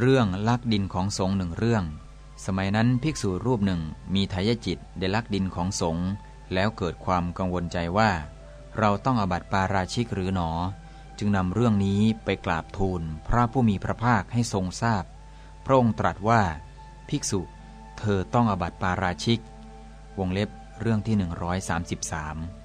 เรื่องลักดินของสงหนึ่งเรื่อง สมัยนั้นภิกษุรูปหนึ่งมีทายจิตได้ลักดินของสงแล้วเกิดความกังวลใจว่า เราต้องอบัติปาราชิกหรือหนอ จึงนำเรื่องนี้ไปกราบทูลพระผู้มีพระภาคให้ทรงทราบพระองค์ตรัสว่า ภิกษุ เธอต้องอบัติปาราชิก วงเล็บเรื่องที่ 133